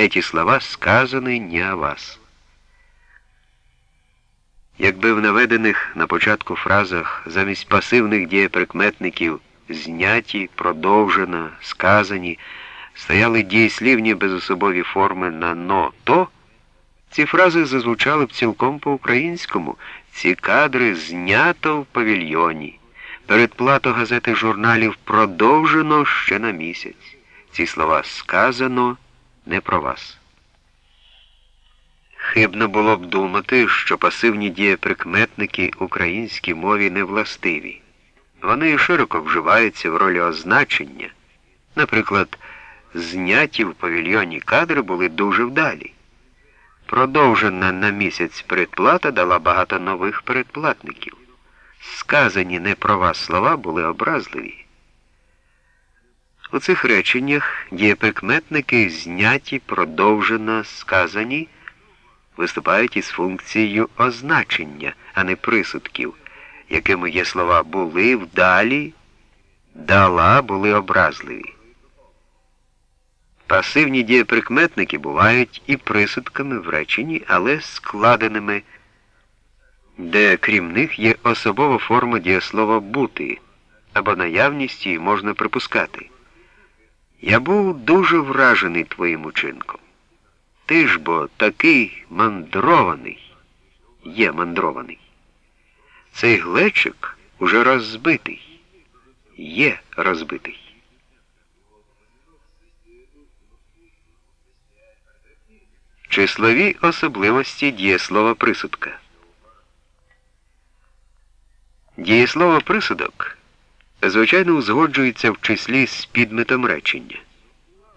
Эти слова сказаны не о вас. Якби в наведених на початку фразах замість пасивних дієприкметників зняті, продовжено, сказані, стояли дієслівні безособові форми на но то, ці фрази зазвучали б цілком по-українському. Ці кадри знято в павільйоні. Передплату газети журналів продовжено ще на місяць. Ці слова сказано не про вас. Хибно було б думати, що пасивні дієприкметники українській мові не властиві. Вони широко вживаються в ролі означення. Наприклад, зняті в павільйоні кадри були дуже вдалі. Продовжена на місяць передплата дала багато нових передплатників. Сказані не про вас слова були образливі. У цих реченнях дієприкметники зняті, продовжено, сказані, виступають із функцією означення, а не присудків, якими є слова були, вдалі, дала були образливі. Пасивні дієприкметники бувають і присудками в реченні, але складеними, де крім них є особова форма дієслова бути, або наявність її можна припускати. Я був дуже вражений твоїм учинком. Ти ж бо такий мандрований, є мандрований. Цей глечик уже розбитий, є розбитий. Числові особливості дієслова присудка. Дієслово присудок звичайно узгоджується в числі з підметом речення.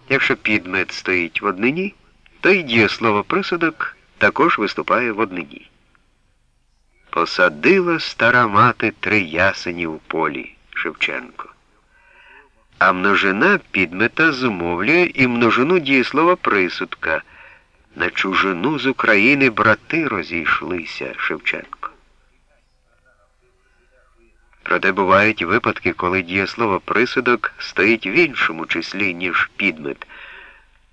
Якщо підмет стоїть в однині, то й дієслово присудок також виступає в однині. Посадила стара мати три ясені в полі Шевченко. А множина підмета зумовлює і множину дієслова присудка. На чужину з України брати розійшлися Шевченко. Проте бувають випадки, коли дієслово присудок стоїть в іншому числі, ніж підмет.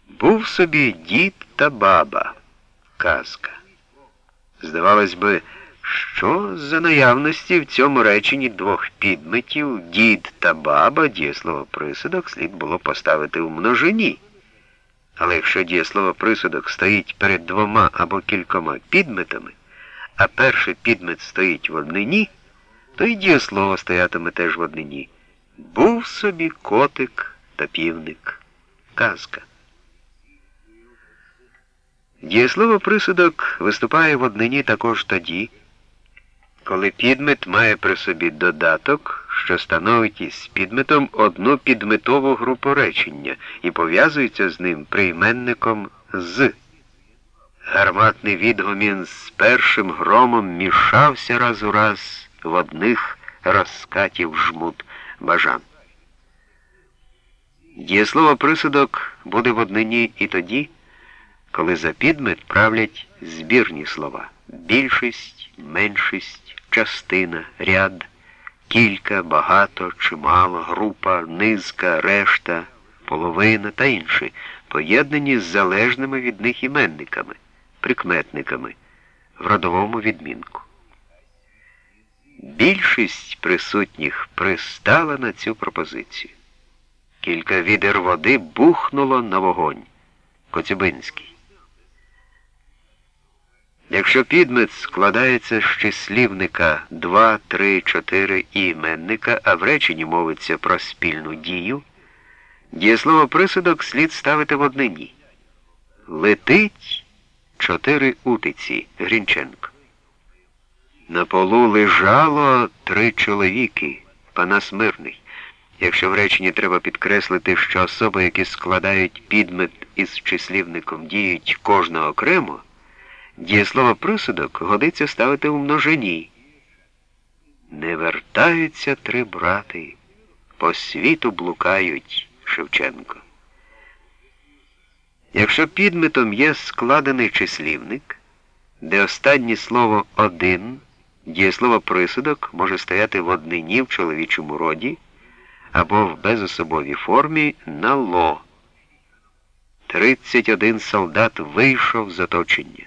Був собі дід та баба. Казка. Здавалось би, що за наявності в цьому реченні двох підметів дід та баба дієслово присудок слід було поставити в множині. Але якщо дієслово присудок стоїть перед двома або кількома підметами, а перший підмет стоїть в однині, то й дієслово стоятиме теж в однині. Був собі котик та півник. Казка. Дієслово присудок виступає в однині також тоді, коли підмет має при собі додаток, що становить із підметом одну підметову групу речення і пов'язується з ним прийменником з. Гарматний відгомін з першим громом мішався раз у раз в одних розкатів жмут бажан. Дієслово присудок буде в однині і тоді, коли за підмет правлять збірні слова більшість, меншість, частина, ряд, кілька, багато, чимало, група, низка, решта, половина та інші, поєднані з залежними від них іменниками, прикметниками в родовому відмінку. Більшість присутніх пристала на цю пропозицію. Кілька відер води бухнуло на вогонь. Коцюбинський. Якщо підмет складається з числівника 2, 3, 4 і іменника, а в реченні мовиться про спільну дію, дієслово присудок слід ставити в однині. Летить чотири утиці Грінченко. На полу лежало три чоловіки, Панас Мирний. Якщо в реченні треба підкреслити, що особи, які складають підмет із числівником, діють кожна окремо, дієслово присудок годиться ставити у множині. Не вертаються три брати, по світу блукають Шевченко. Якщо підметом є складений числівник, де останнє слово один, дієслово присудок може стояти в однині в чоловічому роді або в безособовій формі на ло. 31 солдат вийшов з оточення.